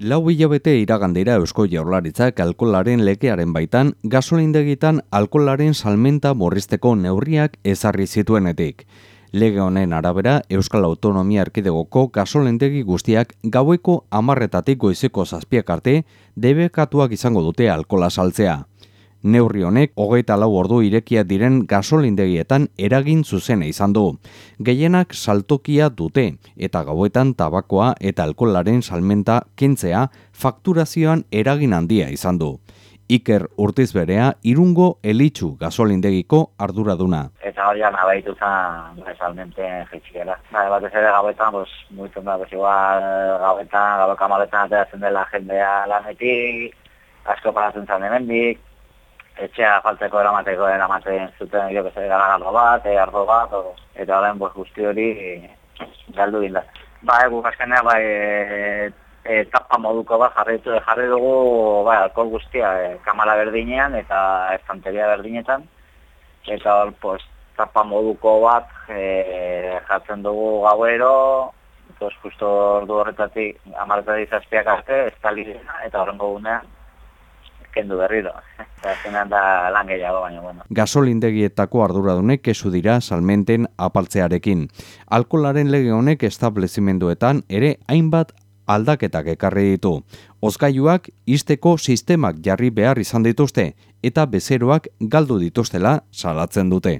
Lau hilabete iragandira Eusko Jaurlaritzak alkolaren lekearen baitan gasolindegitan alkolaren salmenta morrizteko neurriak ezarri zituenetik. Lege honen arabera Euskal Autonomia Erkidegoko gasolindegi guztiak gaueko amarretatik goizeko zazpiak arte debekatuak izango dute alkola saltzea. Neurri honek hogeita lau ordu irekia diren gasolindegietan eragin zuzena izan du. Gehienak saltokia dute eta gauetan tabakoa eta alkolaren salmenta kentzea fakturazioan eragin handia izan du. Iker Urtiz berea irungo elitzu gasolindegiko arduraduna. Eta hori gana behitu zen salmente jitxikera. Ba, bat ez ere gauetan, pues, muitzen da, pues, igual gauetan, gauetan maletan ateratzen dela jendea lanetik, asko paratzen zan hemendik, etxea faltzeko eramateko eramaten zuten jo que garagarro bat, e, ardo bat, o, eta horren pues, guzti hori galdu ginda. Ba, egu azkenea, bai, e, e, tapa moduko bat jarri, jarri dugu bai, alkohol guztia e, kamala berdinean eta estanteria berdinetan. Eta hor, pues, tapa moduko bat e, jartzen dugu gauero, pues, justo ordu horretatik amaretatik zazpiak arte, ez eta horrengo gunean, kendu berriro. Eta da lan gehiago, baina bueno. Gasolindegietako arduradunek kesu dira salmenten apaltzearekin. Alkolaren lege honek establezimenduetan ere hainbat aldaketak ekarri ditu. Ozgailuak isteko sistemak jarri behar izan dituzte eta bezeroak galdu dituztela salatzen dute.